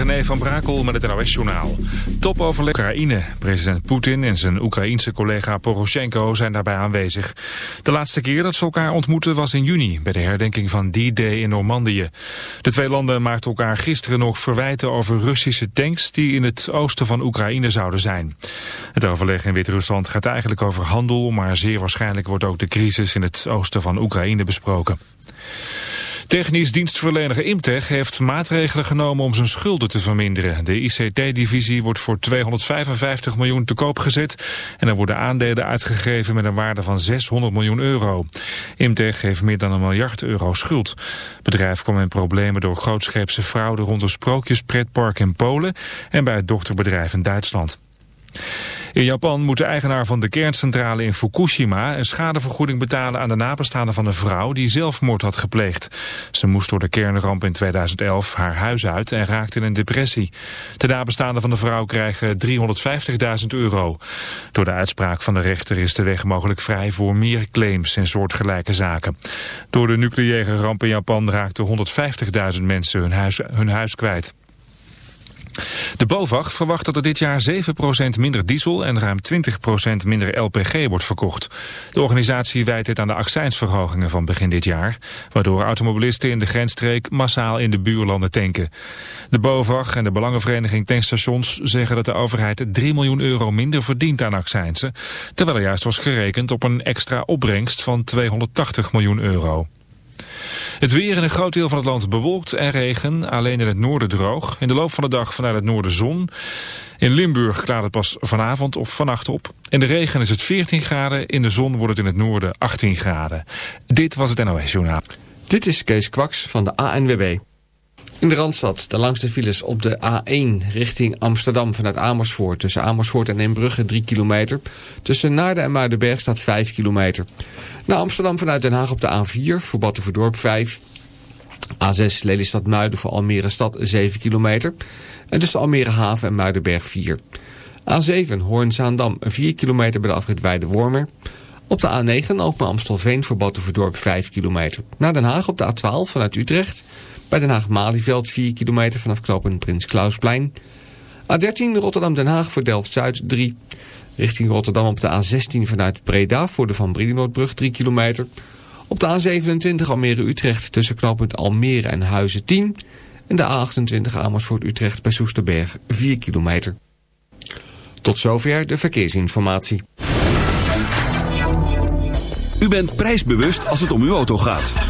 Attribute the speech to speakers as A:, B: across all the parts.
A: René van Brakel met het NOS-journaal. Topoverleg Oekraïne. President Poetin en zijn Oekraïense collega Poroshenko zijn daarbij aanwezig. De laatste keer dat ze elkaar ontmoetten was in juni... bij de herdenking van D-Day in Normandië. De twee landen maakten elkaar gisteren nog verwijten over Russische tanks... die in het oosten van Oekraïne zouden zijn. Het overleg in Wit-Rusland gaat eigenlijk over handel... maar zeer waarschijnlijk wordt ook de crisis in het oosten van Oekraïne besproken. Technisch dienstverlener Imtech heeft maatregelen genomen om zijn schulden te verminderen. De ICT-divisie wordt voor 255 miljoen te koop gezet en er worden aandelen uitgegeven met een waarde van 600 miljoen euro. Imtech heeft meer dan een miljard euro schuld. Bedrijf kwam in problemen door grootscheepse fraude rond een sprookjespretpark in Polen en bij het dochterbedrijf in Duitsland. In Japan moet de eigenaar van de kerncentrale in Fukushima een schadevergoeding betalen aan de nabestaanden van een vrouw die zelfmoord had gepleegd. Ze moest door de kernramp in 2011 haar huis uit en raakte in een depressie. De nabestaanden van de vrouw krijgen 350.000 euro. Door de uitspraak van de rechter is de weg mogelijk vrij voor meer claims en soortgelijke zaken. Door de nucleaire ramp in Japan raakten 150.000 mensen hun huis, hun huis kwijt. De BOVAG verwacht dat er dit jaar 7% minder diesel en ruim 20% minder LPG wordt verkocht. De organisatie wijt dit aan de accijnsverhogingen van begin dit jaar, waardoor automobilisten in de grensstreek massaal in de buurlanden tanken. De BOVAG en de Belangenvereniging Tankstations zeggen dat de overheid 3 miljoen euro minder verdient aan accijnsen, terwijl er juist was gerekend op een extra opbrengst van 280 miljoen euro. Het weer in een groot deel van het land bewolkt en regen. Alleen in het noorden droog. In de loop van de dag vanuit het noorden zon. In Limburg klaart het pas vanavond of vannacht op. In de regen is het 14 graden. In de zon wordt het in het noorden 18 graden. Dit was het NOS Journaal.
B: Dit is Kees Kwaks van de ANWB. In de Randstad, de langste files op de A1 richting Amsterdam vanuit Amersfoort. Tussen Amersfoort en Eembrugge 3 kilometer. Tussen Naarden en Muidenberg staat 5 kilometer. Naar Amsterdam vanuit Den Haag op de A4 voor Battenverdorp 5. A6 Lelystad Muiden voor Almere Stad 7 kilometer. En tussen Almere Haven en Muidenberg 4. A7 Hoorn-Zaandam 4 kilometer bij de afrit Weide-Wormer. Op de A9 Alkmaar Amstelveen voor Battenverdorp 5 kilometer. Naar Den Haag op de A12 vanuit Utrecht. Bij Den Haag-Malieveld 4 kilometer vanaf knooppunt Prins Klausplein. A13 Rotterdam-Den Haag voor Delft-Zuid 3. Richting Rotterdam op de A16 vanuit Breda voor de Van Brienenoordbrug 3 kilometer. Op de A27 Almere-Utrecht tussen knooppunt Almere en Huizen 10. En de A28 Amersfoort-Utrecht bij Soesterberg 4 kilometer. Tot zover de verkeersinformatie.
C: U bent prijsbewust als het om uw auto gaat.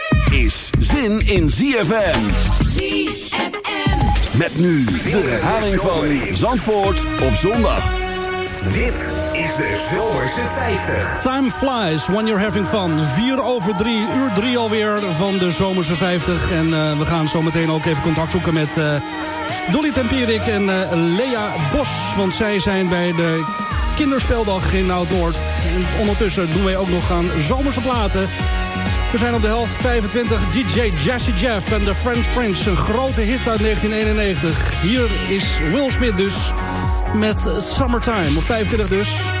C: is zin in ZFM.
D: ZFM.
C: Met nu de herhaling van Zandvoort op zondag.
E: Dit is de Zomerse 50.
F: Time flies when you're having fun. 4 over 3, uur 3 alweer van de Zomerse 50. En uh, we gaan zo meteen ook even contact zoeken met uh, Dolly Tempierik en uh, Lea Bos. Want zij zijn bij de kinderspeldag in Oud-Noord. En ondertussen doen wij ook nog aan zomerse platen. We zijn op de helft 25 DJ Jazzy Jeff en The French Prince. Een grote hit uit 1991. Hier is Will Smith dus met Summertime. Op 25 dus.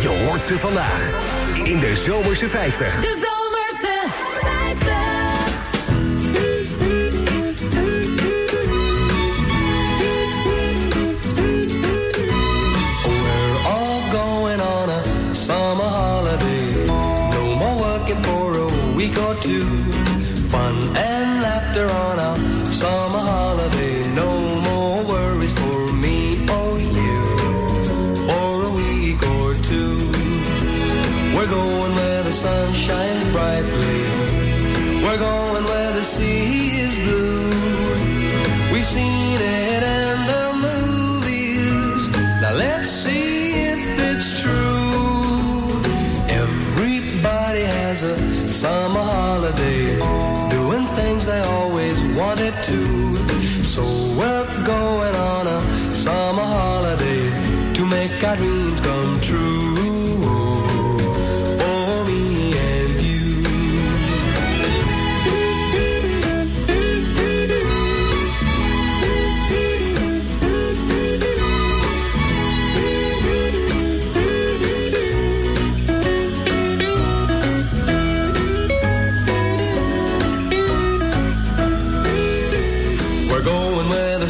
E: Je hoort ze vandaag in de Zomerse 50.
D: De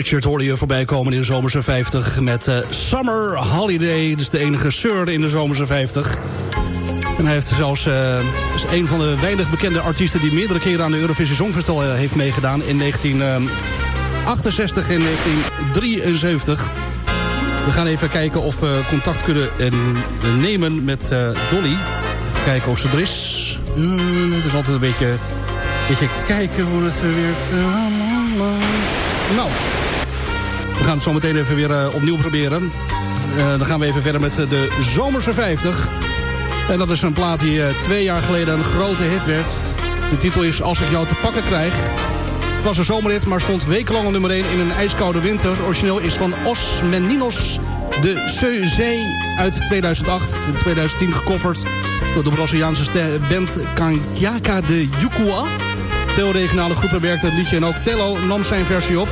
F: Richard hoorde je voorbij komen in de Zomerse 50 met eh, Summer Holiday. Dat is de enige sir in de Zomerse 50. En hij heeft zelfs, eh, is een van de weinig bekende artiesten... die meerdere keren aan de Eurovisie Songfestival eh, heeft meegedaan... in 1968 en 1973. We gaan even kijken of we contact kunnen nemen met Dolly. Even kijken of ze er is. Hmm, het is altijd een beetje, beetje kijken hoe het werkt. Nou, we gaan het zo meteen even weer eh, opnieuw proberen. Eh, dan gaan we even verder met de Zomerse 50. En dat is een plaat die eh, twee jaar geleden een grote hit werd. De titel is Als ik jou te pakken krijg. Het was een zomerhit, maar stond wekenlang op nummer 1 in een ijskoude winter. Origineel is van Os Meninos de Seuzee uit 2008. In 2010 gecoverd door de Braziliaanse band Kanjaka de Yukua. Veel regionale groepen werkten het liedje en ook Tello nam zijn versie op.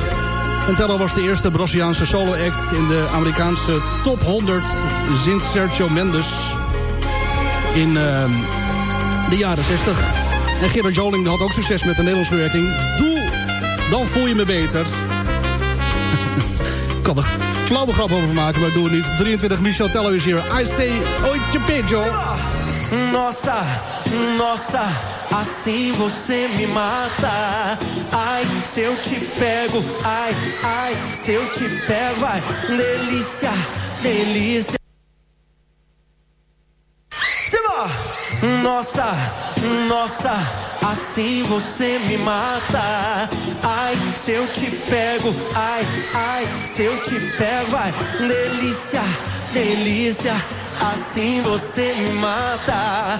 F: Tello was de eerste Braziliaanse solo-act in de Amerikaanse top 100 sinds Sergio Mendes in ehm, de jaren 60. En Gerard Joling had ook succes met de Nederlandse bewerking. Doe, dan voel je me beter. Kan er flauwe grap over maken, maar doe het niet. 23 Michel Tello is hier. I say, oitje pejo.
G: Nossa, nossa, assim você me mata. Ai, se eu te pego, ai, ai, se eu te pego, ai, delícia, delícia. Simba! Nossa, nossa, assim você me mata. Ai, se eu te pego, ai, ai, se eu te pego, ai, delícia, delícia. Assim você me mata.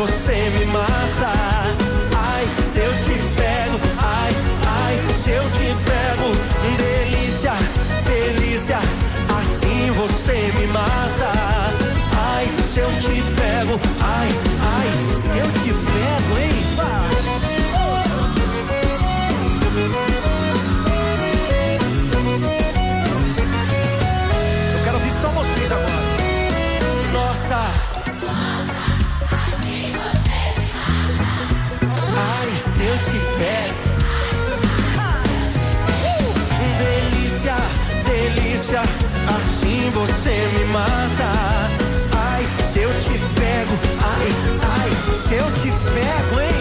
G: você me mata. Ai, se eu te pego, ai, ai, se eu te pego, hein?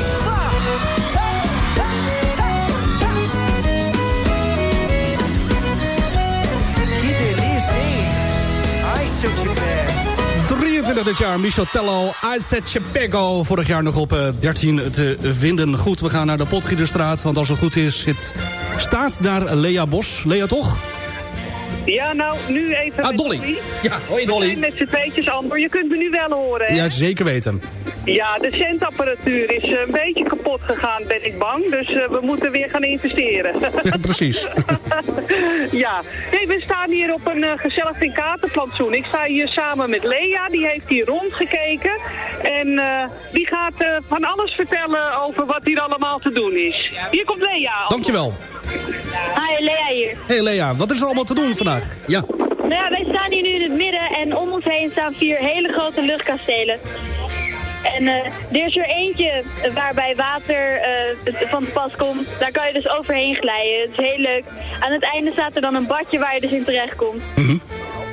G: Eu te pego.
F: 23 dit jaar, Michel Tello, Aizet Chepego. Vorig jaar nog op eh, 13 te vinden. Goed, we gaan naar de Potgieterstraat. Want als het goed is, zit, staat daar Lea Bos. Lea, toch?
H: Ja, nou, nu even
F: Ah, Dolly. Ja, hoi Dolly.
H: We zijn met z'n tweetjes, Amber. Je kunt me nu wel horen, hè?
F: Ja, zeker weten.
H: Ja, de centapparatuur is een beetje kapot gegaan, ben ik bang. Dus eh, we moeten weer gaan investeren.
F: Ja, precies.
H: ja, hey, we staan hier op een eh, gezellig Tinkatenplantsoen. Ik sta hier samen met Lea, die heeft hier rondgekeken. En eh, die gaat eh, van alles vertellen over wat hier allemaal te doen is. Hier komt Lea.
F: Dankjewel.
I: Hi, Lea hier.
F: Hey Lea, wat is er allemaal te doen vandaag? Ja.
I: Nou ja, wij staan hier nu in het midden en om ons heen staan vier hele grote luchtkastelen. En eh, er is er eentje waarbij water eh, van te pas komt. Daar kan je dus overheen glijden. Het is heel leuk. Aan het einde staat er dan een badje waar je dus in terecht komt.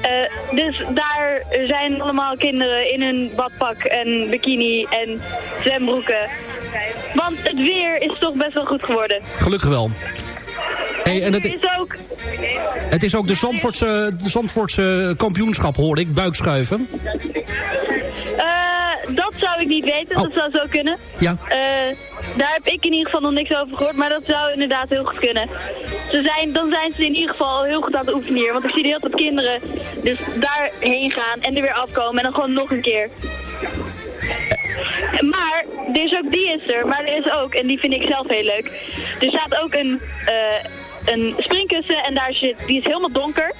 I: Eh, dus daar zijn allemaal kinderen in hun badpak en bikini en zwembroeken. Want het weer is toch best wel goed geworden.
F: Gelukkig wel. Hey, en het,
I: is ook
F: het is ook de Zandvoortse, de Zandvoortse kampioenschap, hoor ik, buikschuiven.
I: Eh, dat zou ik niet weten, dat zou zo kunnen.
F: Ja.
I: Eh, daar heb ik in ieder geval nog niks over gehoord, maar dat zou inderdaad heel goed kunnen. Ze zijn, dan zijn ze in ieder geval heel goed aan het oefenen hier, want ik zie de hele tijd kinderen dus daarheen gaan en er weer afkomen en dan gewoon nog een keer. Maar, er is ook die is er, maar er is ook, en die vind ik zelf heel leuk, er staat ook een, eh, een springkussen en daar zit, die is helemaal donker.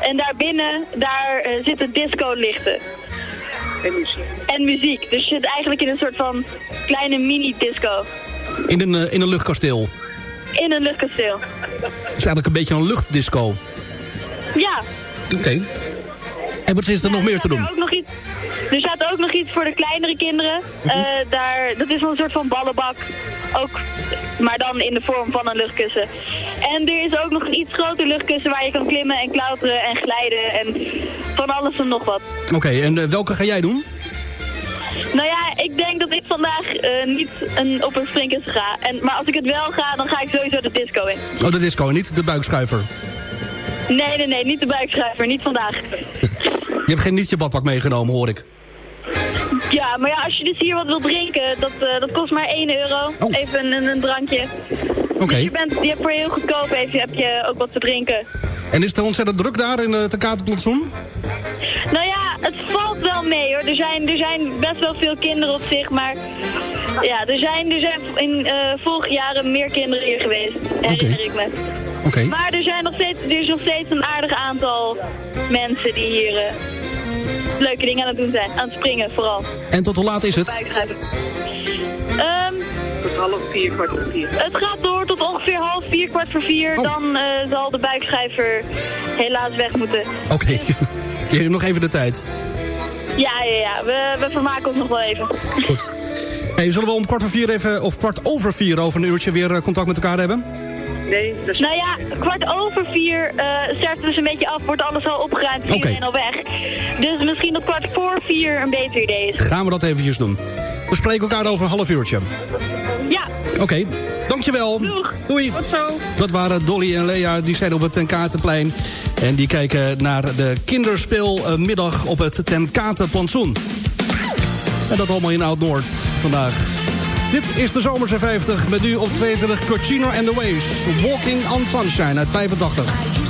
I: En daarbinnen, daar eh, zitten disco-lichten.
H: En muziek.
I: En muziek. Dus je zit eigenlijk in een soort van kleine mini-disco.
F: In een, eh, in een luchtkasteel.
I: In een luchtkasteel.
F: Het is eigenlijk een beetje een luchtdisco.
I: Ja.
F: Oké. En wat is er nog meer te
I: Er,
F: doen?
I: ook nog iets, er staat ook nog iets voor de kleinere kinderen. Eh, daar, dat is wel een soort van ballenbak. Ook, maar dan in de vorm van een luchtkussen. En er is ook nog een iets groter luchtkussen waar je kan klimmen en klauteren en glijden en van alles en nog wat.
F: Oké, en eh, welke ga jij doen?
I: Nou ja, ik denk dat ik vandaag eh, niet een, op een springkussen ga. En, maar als ik het wel ga, dan ga ik sowieso de disco in.
F: Oh, de disco, niet de buikschuiver.
I: Nee, nee, nee, niet de buikschrijver, niet vandaag.
F: Je hebt geen nietje badpak meegenomen, hoor ik.
I: Ja, maar ja, als je dus hier wat wil drinken, dat, eh, dat kost maar 1 euro. Even een, een drankje.
F: Oké.
I: Dus je, bent, je hebt voor heel goedkoop even, heb je ook wat te drinken.
F: En is het ontzettend druk daar in het Katerplantsoen?
I: Nou ja, het valt wel mee hoor. Er zijn, er zijn best wel veel kinderen op zich, maar ja, er zijn, er zijn in eh vorige jaren meer kinderen hier geweest, herinner ik me.
F: Oké.
I: Maar er, zijn nog steeds, er is nog steeds een aardig aantal mensen die hier eh, leuke dingen aan het doen zijn. Aan het springen vooral.
F: En tot hoe laat is het?
I: Buikschrijven. Ehm,
H: Tot half vier, kwart voor vier.
I: het gaat door tot ongeveer half vier, kwart voor vier.
F: Oh.
I: Dan eh, zal de buikschrijver helaas weg moeten.
F: Oké. Je hebt nog even de tijd.
I: Ja, ja, ja. We, we vermaken ons nog wel even.
F: Goed. Hey, zullen we om kwart voor vier even, of kwart over vier over een uurtje weer eh, contact met elkaar hebben?
H: Nee, dat is...
I: Nou ja, kwart over vier uh, starten dus een beetje af, wordt alles al opgeruimd,
F: Oké.
I: iedereen al weg. Dus misschien dat kwart voor vier een beter idee is.
F: Gaan we dat eventjes doen. We spreken elkaar over een half uurtje.
I: Ja.
F: Oké, dankjewel. Doei.
H: Tot zo.
F: Dat waren Dolly en Lea, die zijn op het Tenkatenplein. En die kijken naar de kinderspeelmiddag op het Tenkatenplantsoen. En dat allemaal in Oud-Noord vandaag. Dit is de Zomerse 50 met nu op 22 Cochino and the Waves. Walking on Sunshine uit 85.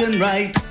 J: and right.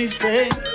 J: me say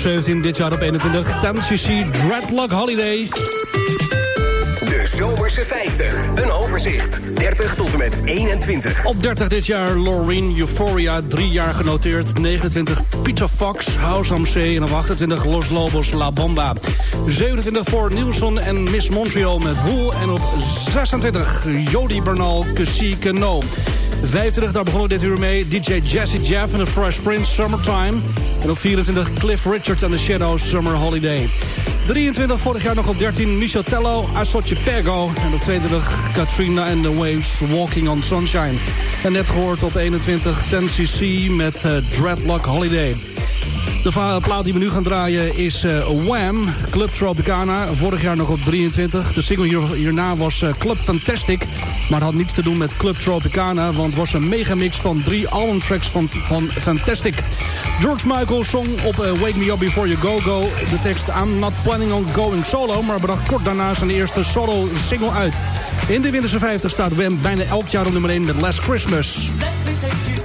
F: 17, dit jaar op 21. Tansy Dreadlock Holiday.
K: De Zomerse 50, een overzicht. 30 tot en met 21.
F: Op 30 dit jaar Loreen Euphoria, drie jaar genoteerd. 29 Pizza Fox, House am En op 28 Los Lobos La Bomba. 27 voor Nielsen en Miss Montreal met hoel. En op 26 Jody Bernal, Cassie Cano. 25, daar begonnen we dit uur mee. DJ Jesse Jeff en The Fresh Prince, Summertime. En op 24, Cliff Richards en The Shadows, Summer Holiday. 23, vorig jaar nog op 13, Michel Tello, Asotje Pego. En op 22, Katrina and the Waves, Walking on Sunshine. En net gehoord op 21, 10cc met eh, Dreadlock Holiday. De plaat die we nu gaan draaien is eh, Wham! Club Tropicana. Vorig jaar nog op 23. De single hier, hierna was eh, Club Fantastic. Maar had niets te doen met Club Tropicana. Want het was een megamix van drie albumtracks van, van Fantastic. George Michael zong op eh, Wake Me Up Before You Go Go. De tekst I'm not planning on going solo. Maar bracht kort daarna zijn eerste solo single uit. In de winterse 50 staat Wham bijna elk jaar op nummer 1 met Last Christmas.
L: Let me take you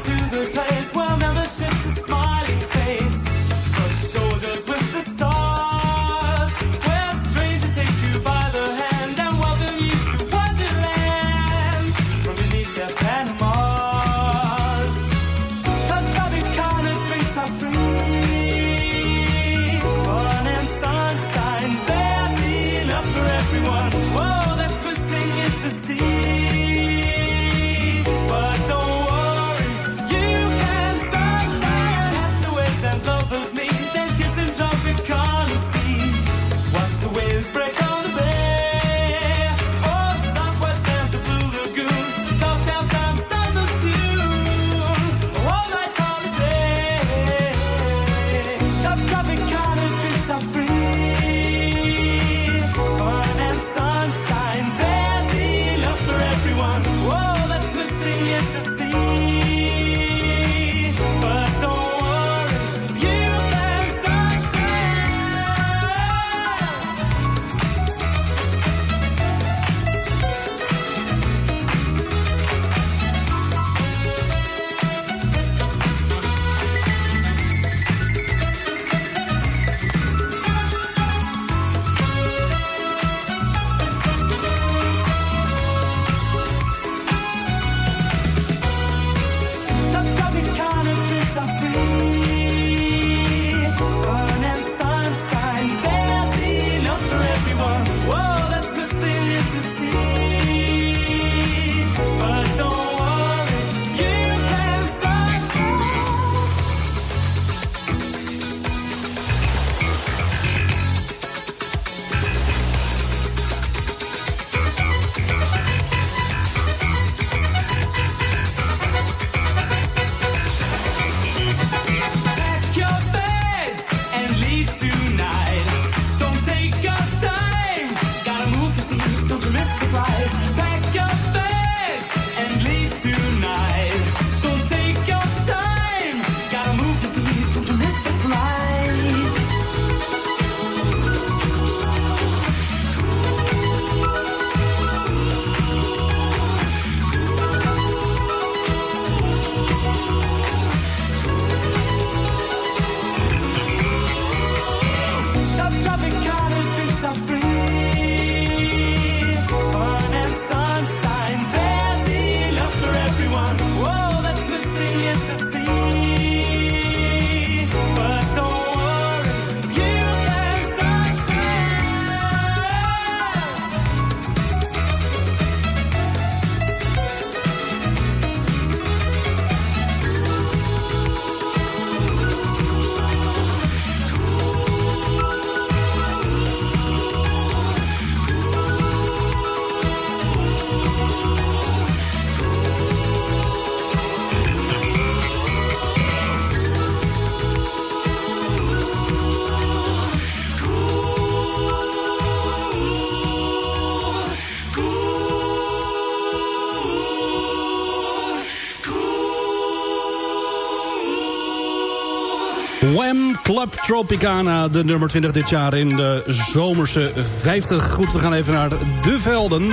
L: Tropicana,
F: de nummer 20 dit jaar in de zomerse 50. Goed, we gaan even naar de velden.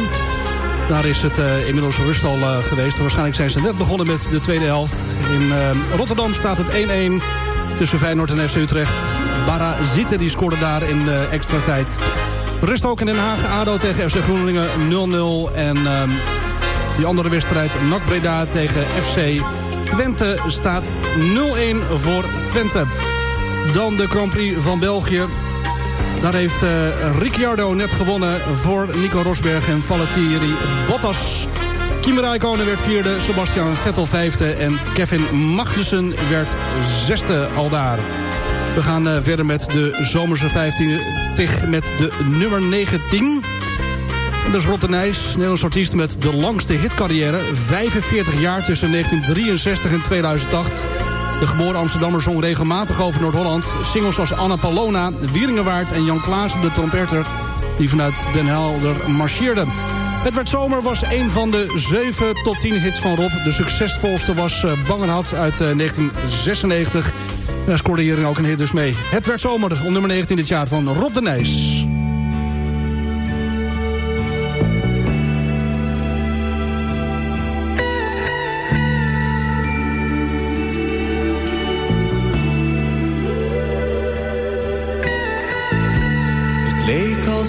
F: Daar is het eh, inmiddels rust al eh, geweest. Waarschijnlijk zijn ze net begonnen met de tweede helft. In eh, Rotterdam staat het 1-1 tussen Feyenoord en FC Utrecht. Barazite die scoorde daar in de extra tijd. Rust ook in Den Haag. ADO tegen FC Groenlingen 0-0. En ehm, die andere wedstrijd NAC Breda tegen FC Twente staat 0-1 voor Twente. Dan de Grand Prix van België. Daar heeft eh, Ricciardo net gewonnen voor Nico Rosberg en Valtteri Bottas. Kimi Räikkönen werd vierde, Sebastian Vettel vijfde... en Kevin Magnussen werd zesde al daar. We gaan eh, verder met de zomerse 15 tig met de nummer 19. Dat is Rotte Nijs, Nederlands artiest met de langste hitcarrière. 45 jaar tussen 1963 en 2008. De geboren Amsterdammer zong regelmatig over Noord-Holland. Singles als Anna Palona, Wieringenwaard en Jan Klaassen, de trompetter... die vanuit Den Helder marcheerde. Het werd zomer was een van de 7 tot 10 hits van Rob. De succesvolste was uh, Bangenhad uit uh, 1996. En daar scoorde hier ook een hit dus mee. Het werd zomer op nummer 19 dit jaar van Rob de Nijs.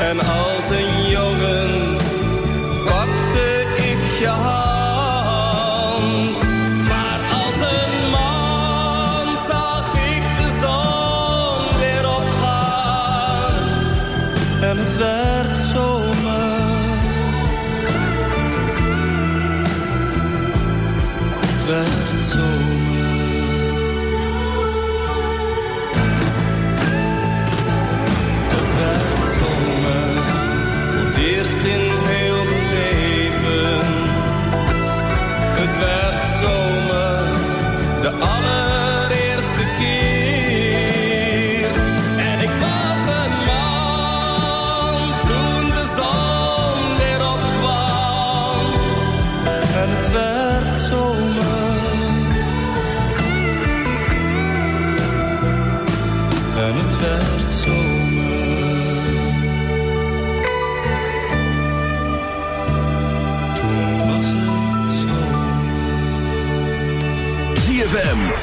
D: En als een jongen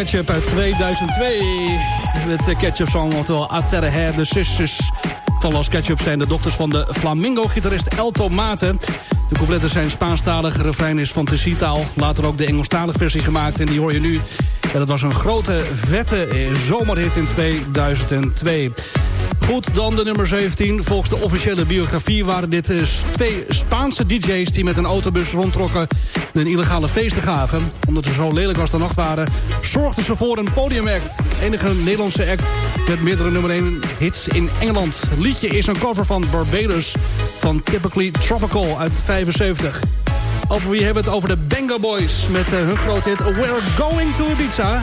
F: Ketchup uit 2002. Met de Ketchup Song, oftewel After Hair, de sisters van Los Ketchup zijn de dochters van de Flamingo-gitarist El Tomate. De coupletten zijn Spaanstalig, refrein is fantasietaal. Later ook de Engelstalige versie gemaakt en die hoor je nu. En dat was een grote, vette zomerhit in 2002. Goed, dan de nummer 17. Volgens de officiële biografie waren dit eh, twee Spaanse DJ's... die met een autobus rondtrokken en een illegale feesten gaven. Omdat ze zo lelijk als de nacht waren... zorgden ze voor een podiumact. Enige Nederlandse act met meerdere nummer 1 hits in Engeland. Liedje is een cover van Barbados van Typically Tropical uit 75. Over wie hebben we het over de Benga Boys... met eh, hun grote hit We're Going to Ibiza...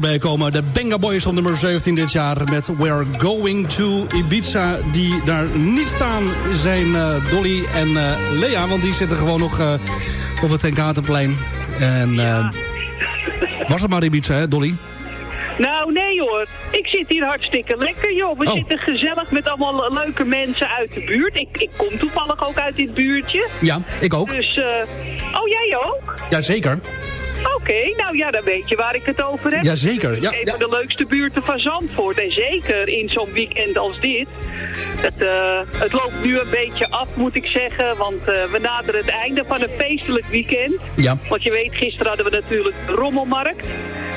F: voorbij komen de Benga Boys op nummer 17 dit jaar... met We're Going to Ibiza. Die daar niet staan zijn eh, Dolly en eh, Lea... want die zitten gewoon nog eh, op het Tenkatenplein. En was het maar Ibiza, hè, Dolly?
H: Nou, nee hoor. Ik zit hier hartstikke lekker, joh. We
F: Oh.
H: zitten gezellig met allemaal leuke mensen uit de buurt. Ik, ik kom toevallig ook uit dit buurtje.
F: Ja, ik ook.
H: Dus, oh, jij ook?
F: Jazeker.
H: Oké, nou ja, dan weet je waar ik het over heb.
F: Jazeker, ja,
H: Een
F: ja.
H: van de leukste buurten van Zandvoort. En zeker in zo'n weekend als dit. Het, eh, het loopt nu een beetje af, moet ik zeggen. Want eh, we naderen het einde van een feestelijk weekend.
F: Ja.
H: Want je weet, gisteren hadden we natuurlijk de rommelmarkt.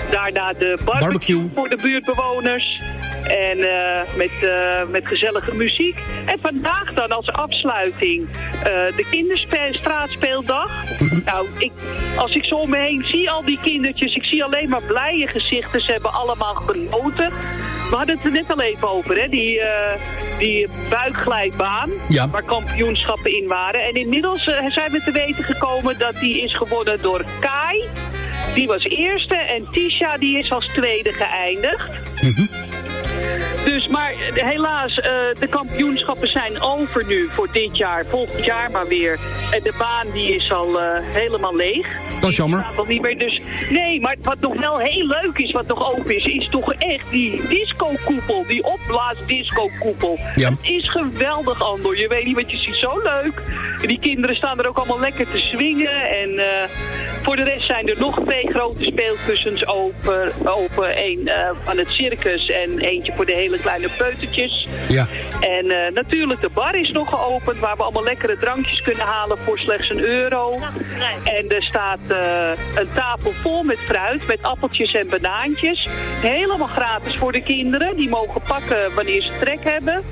H: Daarna de barbecue,
F: Barbecue.
H: voor de buurtbewoners. En eh, met, eh, met gezellige muziek. En vandaag dan als afsluiting eh, de kinderstraatspeeldag. Nou, ik, als ik zo om me heen zie, al die kindertjes, ik zie alleen maar blije gezichten. Ze hebben allemaal genoten. We hadden het er net al even over, hè? Die, eh, die buikglijbaan,
F: Ja.
H: waar kampioenschappen in waren. En inmiddels zijn we te weten gekomen dat die is gewonnen door Kai. Die was eerste en Tisha die is als tweede geëindigd. Dus, maar helaas, eh, de kampioenschappen zijn over nu voor dit jaar. Volgend jaar maar weer. En de baan die is al eh, helemaal leeg.
F: Dat is jammer.
H: Nog niet meer, dus nee, maar wat nog wel heel leuk is, wat nog open is, is toch echt die disco-koepel, die opblaas-disco-koepel.
F: Ja.
H: Het is geweldig, Andor. Je weet niet wat je ziet, zo leuk. En die kinderen staan er ook allemaal lekker te swingen. En eh, voor de rest zijn er nog twee grote speelkussens open. open. Eén eh, van het circus en eentje voor de hele kleine peutertjes.
F: Ja.
H: En eh, natuurlijk, de bar is nog geopend, waar we allemaal lekkere drankjes kunnen halen voor slechts een euro. En er staat eh, een tafel vol met fruit, met appeltjes en banaantjes. Helemaal gratis voor de kinderen. Die mogen pakken wanneer ze trek hebben.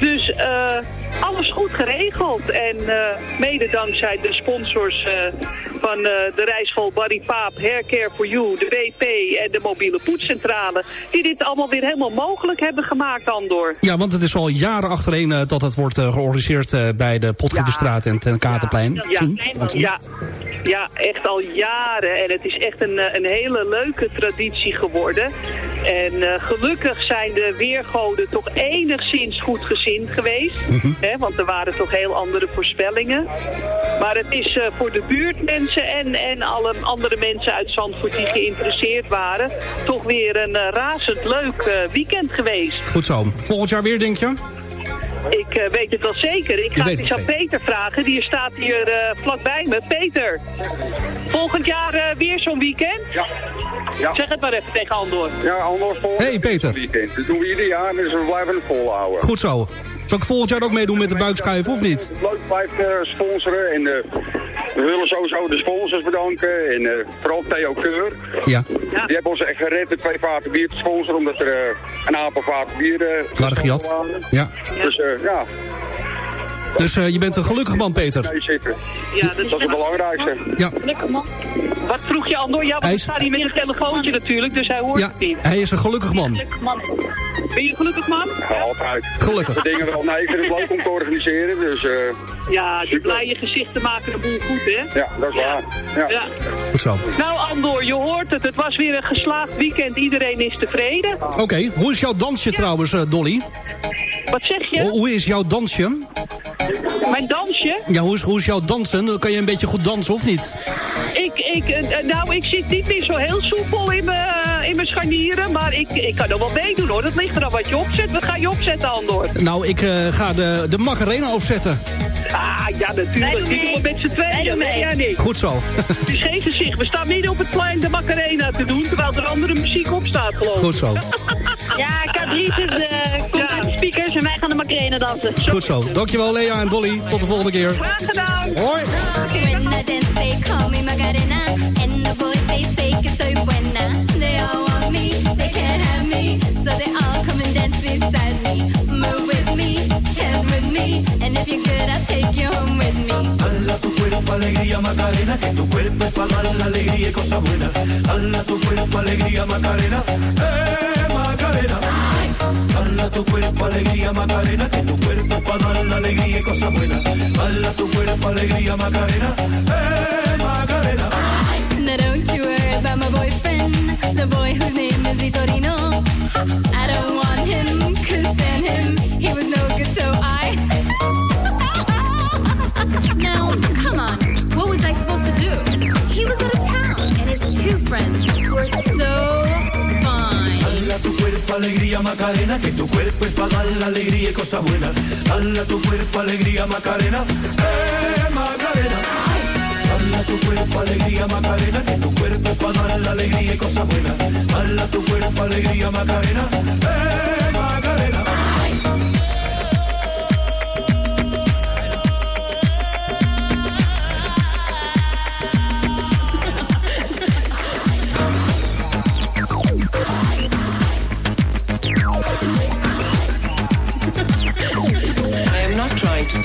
H: Dus eh, alles goed geregeld. En eh, mede dankzij de sponsors eh, van eh, de reisschool Barry Paap, Hair Care for You, de WP en de mobiele poetscentrale. Die dit allemaal weer helemaal mogelijk hebben gemaakt, Andor.
F: Ja, want het is al jaren achtereen dat het wordt georganiseerd bij de Potgieterstraat en ten Katerplein.
H: Ja, ja, ja, echt al jaren. En het is echt een, een hele leuke traditie geworden. En gelukkig zijn de weergoden toch enigszins goed gezind geweest. Hè, want er waren toch heel andere voorspellingen. Maar het is eh, voor de buurtmensen en, en alle andere mensen uit Zandvoort die geïnteresseerd waren... toch weer een eh, razend leuk eh, weekend geweest.
F: Goed zo. Volgend jaar weer, denk je?
H: Ik weet het wel zeker. Ik ga het eens aan Peter vragen. Die staat hier eh, vlakbij me. Peter, volgend jaar eh, weer zo'n weekend?
M: Ja. ja.
H: Zeg het maar even tegen Andor.
M: Ja, Andor voor
F: Hey, Peter.
M: weekend. Dat doen we ieder jaar, dus we blijven het volhouden.
F: Goed zo. Zal ik volgend jaar ook meedoen met de buikschuif of niet?
M: Leuk blijft eh, sponsoren en eh, we willen sowieso de sponsors bedanken en eh, vooral Theo Keur.
F: Ja.
M: Die hebben ons echt gered met twee vaten bier te sponsoren, omdat er een aantal vaten bier
F: Waren. Ja.
M: Dus eh, ja,
F: Dus eh, je bent een gelukkig man, Peter.
M: nee, zitten.
H: Ja, dat is,
M: Dat is het belangrijkste.
F: Ja.
H: Lekker man. Wat vroeg je Andor? Ja, want
F: Hij
H: ik
F: is-
H: sta hier met een telefoontje natuurlijk, dus hij hoort
F: Ja,
H: het niet.
F: hij is een gelukkig man.
H: Gelukkig man. Ben je een gelukkig man?
M: Ja, altijd.
F: Gelukkig.
M: De dingen wel, nee, ik vind het leuk om te organiseren, dus eh,
H: Ja, die blije gezichten maken de boel goed, hè?
M: ja, dat is waar. Ja.
H: Ja.
F: Goed zo.
H: Nou Andor, je hoort het. Het was weer een geslaagd weekend. Iedereen is tevreden.
F: Oké, hoe is jouw dansje trouwens, eh, Dolly?
H: Wat zeg je?
F: Hoe, hoe is jouw dansje?
H: Mijn dansje?
F: Ja, hoe is, hoe is jouw dansen? Kan je een beetje goed dansen of niet?
H: Ik, ik, eh, nou, ik zit niet meer zo heel soepel in mijn, eh, in mijn scharnieren, maar ik, ik kan er wel meedoen hoor. Dat ligt er aan wat je opzet. Wat ga je opzetten, Andor?
F: Nou, ik eh, ga de, de Macarena opzetten.
H: Ah, ja, natuurlijk. Die doen we met z'n tweeën. Nee, jij niet.
F: Goed zo.
H: Het is geen gezicht. We staan midden op het plein de Macarena te doen, terwijl er andere muziek op staat, geloof ik.
F: Goed zo.
I: Ja, Catrice uh, en wij gaan de Macarena dansen.
F: Goed zo. Dankjewel Lea en Dolly. Tot de volgende keer.
H: Graag gedaan.
F: Hoi.
D: And the boys, they say que soy buena. They all want me, they can't have me. So they all come and dance beside me. Move with me, chant with me. And if you're good, I'll take you home with me.
J: Hala tu cuerpo, alegría, Macarena, que tu cuerpo es para dar la alegría y cosas buenas. Hala tu cuerpo, alegría, Macarena, eh, Macarena. Hala tu cuerpo, alegría, Macarena, que tu cuerpo para dar la alegría y cosas buenas. Tu cuerpo, alegría, Macarena, eh, Macarena.
D: Now don't you worry about my boyfriend, the boy whose name is Vitorino. I don't want him, couldn't stand him.
J: Buenas. Hala tu cuerpo, alegría, Macarena, eh, Macarena. Hala tu cuerpo, alegría, Macarena, que tu cuerpo para dar la alegría y cosas buenas. Bala tu cuerpo, alegría, Macarena, eh,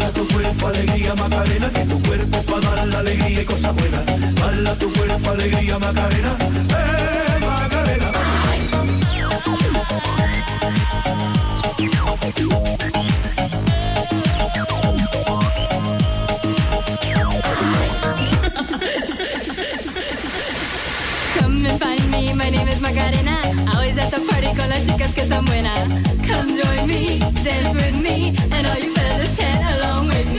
J: Bala tu cuerpo, alegría, Macarena, que tu cuerpo para dar la alegría y cosas buenas. Bala tu cuerpo, alegría, Macarena, eh, Macarena.
N: Come and find me, my name is Macarena. I always at the party con las chicas que están buenas. Come join me, dance with me, and all you fellas chat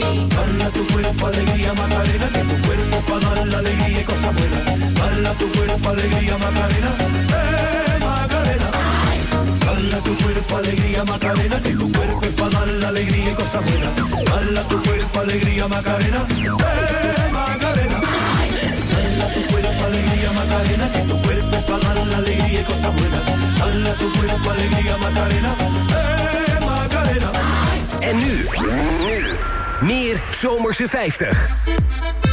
J: Bala tu cuerpo, alegría, Macarena, que tu cuerpo para dar la alegría y cosas buenas. Bala tu cuerpo, alegría, Macarena, eh, Macarena. Bala tu cuerpo, alegría, Macarena, que tu cuerpo es para dar la alegría y cosas buenas. Bala tu cuerpo, alegría, Macarena, eh, Macarena. Bala tu cuerpo, alegría, Macarena, que tu cuerpo es para dar la alegría y cosas buenas. Bala tu cuerpo, alegría, Macarena, eh, Macarena.
K: En nu, nu, meer Zomerse 50.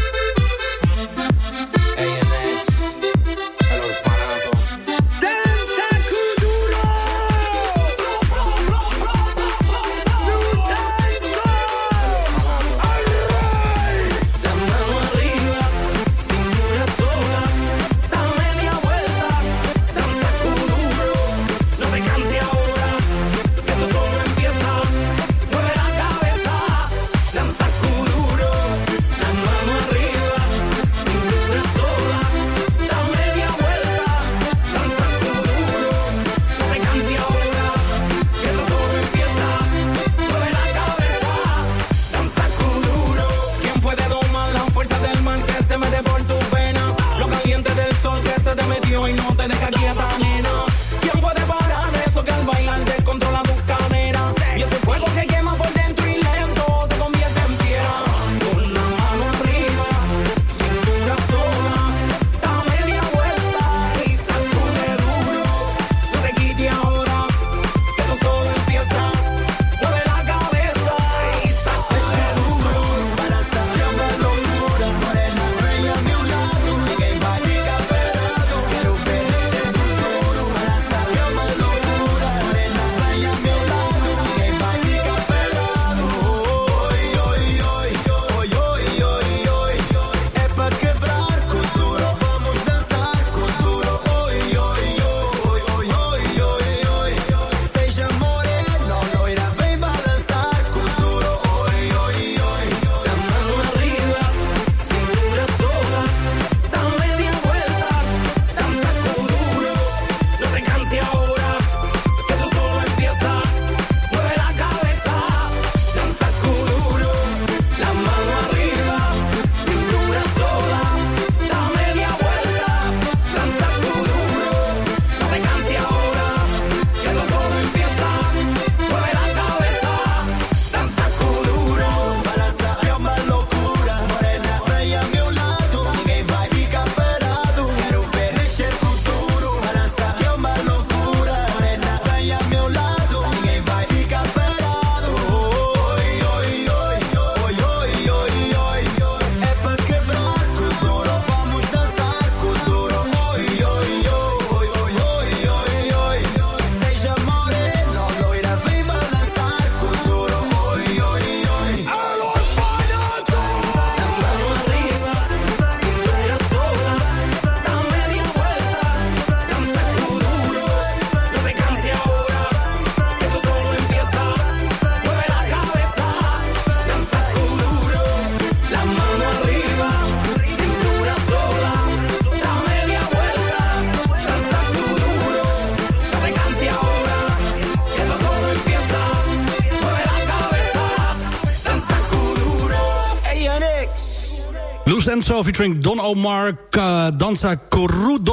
F: Lucenzo featuring Don Omar, uh, Danza Corrudo.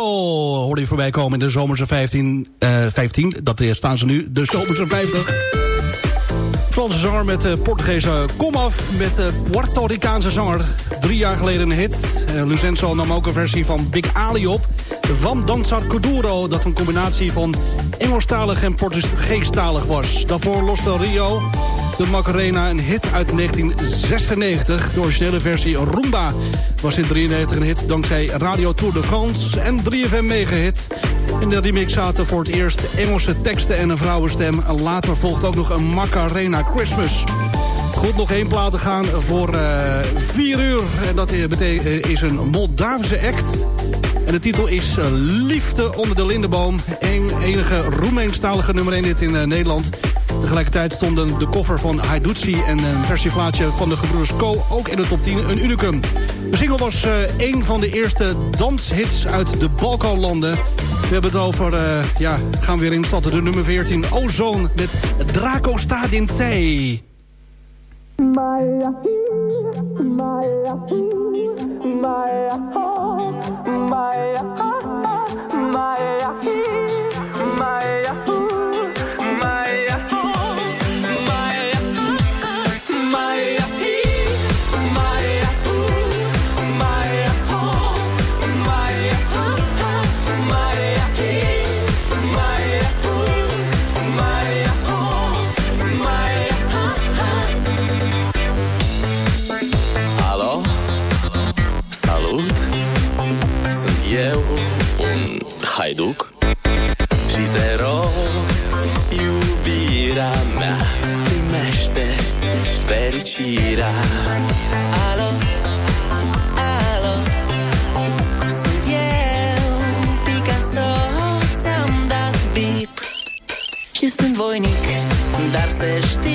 F: Hoorde je voorbij komen in de zomerse 15. eh 15, dat eh, staan ze nu, de zomerse 50. Franse zanger met de Portugese komaf met de Puerto Ricaanse zanger. Drie jaar geleden een hit. Eh, Lucenzo nam ook een versie van Big Ali op. Van Danza Corrudo, dat een combinatie van Engelstalig en Portugeestalig was. Daarvoor loste Rio de Macarena, een hit uit 1996. De originele versie Rumba was in 93 een hit dankzij Radio Tour de France en 3FM megahit. In de remix zaten voor het eerst Engelse teksten en een vrouwenstem. En later volgt ook nog een Macarena Christmas. Goed, nog één plaat te gaan voor uh, vier uur. En dat is een Moldavische act. En de titel is uh, Liefde onder de Lindeboom. Een enige Roemeenstalige nummer 1 dit in uh, Nederland. Tegelijkertijd stonden de koffer van Haiduzi en een versieplaatje van de gebroeders Co. ook in de top 10 een unicum. De single was uh, een van de eerste danshits uit de Balkanlanden. We hebben het over, ja, gaan we weer in stad, de nummer 14, Ozone met Draco Stadin T.
J: Maya, Maya, Maya,
G: ไป fericirea. Alo, alo Sunt eu, Picasso Ți-am dat bip. Și sunt voinic Dar să știi,